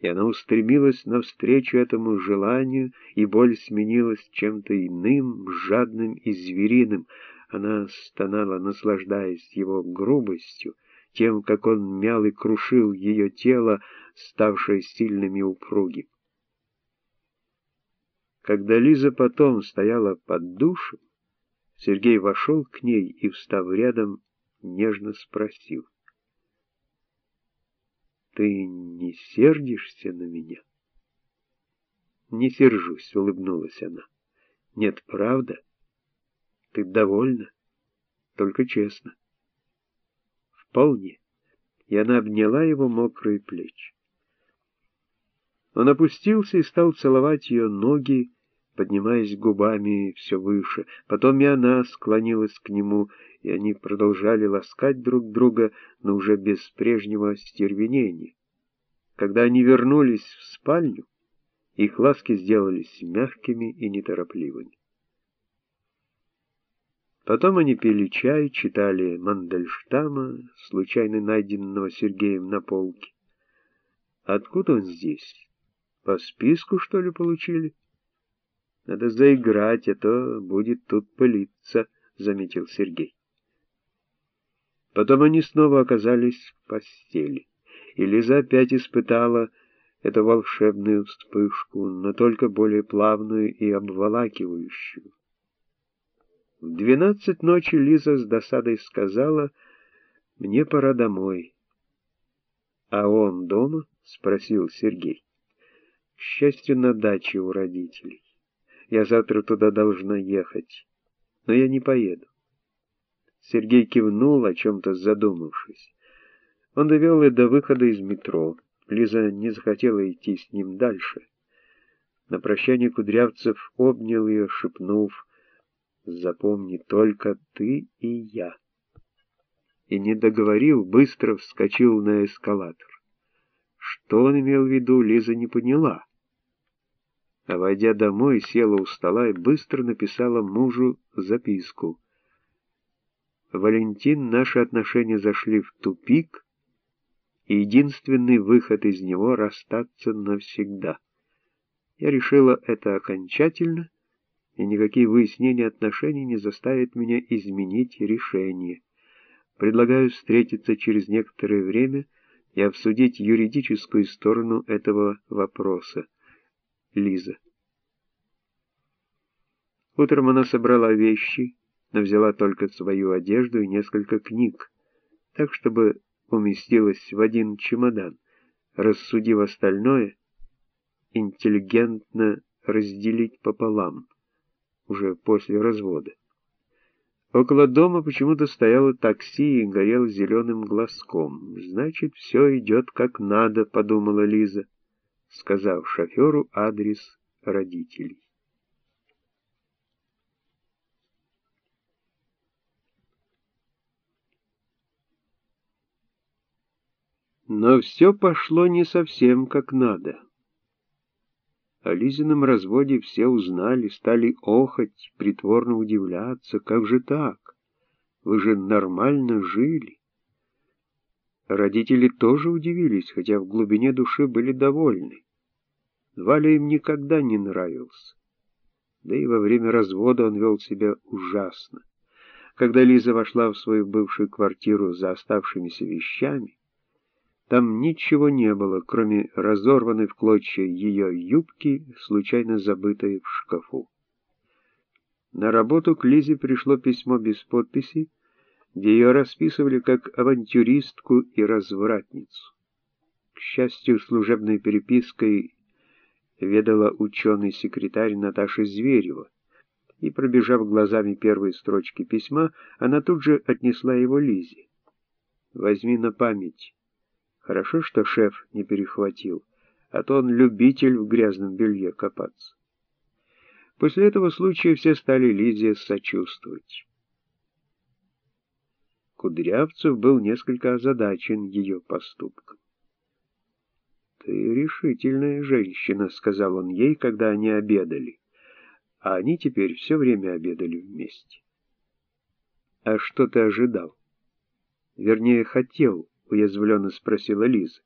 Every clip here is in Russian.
и она устремилась навстречу этому желанию, и боль сменилась чем-то иным, жадным и звериным. Она стонала, наслаждаясь его грубостью, тем, как он мял и крушил ее тело, ставшее сильным и упругим. Когда Лиза потом стояла под душем, Сергей вошел к ней и, встав рядом, нежно спросил — ты не сердишься на меня? Не сержусь, улыбнулась она. Нет, правда? Ты довольна? Только честно. Вполне. И она обняла его мокрые плечи. Он опустился и стал целовать ее ноги, поднимаясь губами все выше. Потом и она склонилась к нему, и они продолжали ласкать друг друга, но уже без прежнего стервенения. Когда они вернулись в спальню, их ласки сделались мягкими и неторопливыми. Потом они пили чай, читали Мандельштама, случайно найденного Сергеем на полке. Откуда он здесь? По списку, что ли, получили? Надо заиграть, а то будет тут пылиться, заметил Сергей. Потом они снова оказались в постели и Лиза опять испытала эту волшебную вспышку, но только более плавную и обволакивающую. В двенадцать ночи Лиза с досадой сказала, «Мне пора домой». «А он дома?» — спросил Сергей. «К счастью, на даче у родителей. Я завтра туда должна ехать, но я не поеду». Сергей кивнул, о чем-то задумавшись. Он довел ее до выхода из метро. Лиза не захотела идти с ним дальше. На прощание Кудрявцев обнял ее, шепнув, «Запомни, только ты и я». И не договорил, быстро вскочил на эскалатор. Что он имел в виду, Лиза не поняла. А войдя домой, села у стола и быстро написала мужу записку. «Валентин, наши отношения зашли в тупик», и единственный выход из него — расстаться навсегда. Я решила это окончательно, и никакие выяснения отношений не заставят меня изменить решение. Предлагаю встретиться через некоторое время и обсудить юридическую сторону этого вопроса. Лиза. Утром она собрала вещи, но взяла только свою одежду и несколько книг, так, чтобы уместилось в один чемодан, рассудив остальное, интеллигентно разделить пополам, уже после развода. Около дома почему-то стояло такси и горел зеленым глазком. «Значит, все идет как надо», — подумала Лиза, сказав шоферу адрес родителей. Но все пошло не совсем как надо. О Лизином разводе все узнали, стали охать, притворно удивляться. Как же так? Вы же нормально жили. Родители тоже удивились, хотя в глубине души были довольны. Валя им никогда не нравился. Да и во время развода он вел себя ужасно. Когда Лиза вошла в свою бывшую квартиру за оставшимися вещами, там ничего не было, кроме разорванной в клочья ее юбки, случайно забытой в шкафу. На работу к Лизе пришло письмо без подписи, где ее расписывали как авантюристку и развратницу. К счастью, служебной перепиской ведала ученый-секретарь Наташа Зверева, и, пробежав глазами первые строчки письма, она тут же отнесла его Лизе. «Возьми на память». Хорошо, что шеф не перехватил, а то он любитель в грязном белье копаться. После этого случая все стали Лизе сочувствовать. Кудрявцев был несколько озадачен ее поступком. «Ты решительная женщина», — сказал он ей, когда они обедали. А они теперь все время обедали вместе. «А что ты ожидал? Вернее, хотел?» — уязвленно спросила Лиза.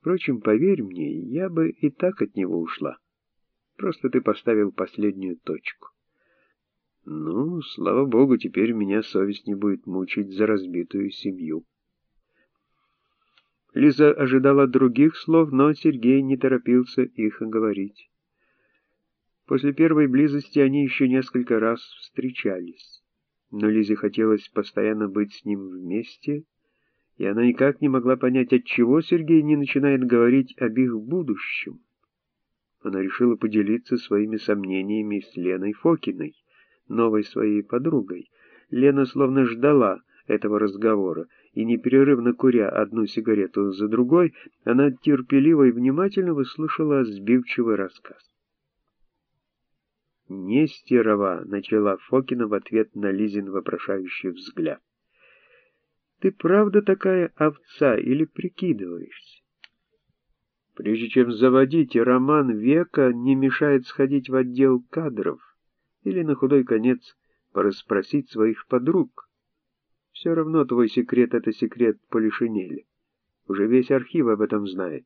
Впрочем, поверь мне, я бы и так от него ушла. Просто ты поставил последнюю точку. Ну, слава богу, теперь меня совесть не будет мучить за разбитую семью. Лиза ожидала других слов, но Сергей не торопился их говорить. После первой близости они еще несколько раз встречались, но Лизе хотелось постоянно быть с ним вместе, и она никак не могла понять, отчего Сергей не начинает говорить об их будущем. Она решила поделиться своими сомнениями с Леной Фокиной, новой своей подругой. Лена словно ждала этого разговора, и непрерывно куря одну сигарету за другой, она терпеливо и внимательно выслушала сбивчивый рассказ. «Нестерова», — начала Фокина в ответ на Лизин вопрошающий взгляд. «Ты правда такая овца или прикидываешься?» Прежде чем заводить роман века, не мешает сходить в отдел кадров или на худой конец порасспросить своих подруг. Все равно твой секрет — это секрет Полишинеля. Уже весь архив об этом знает.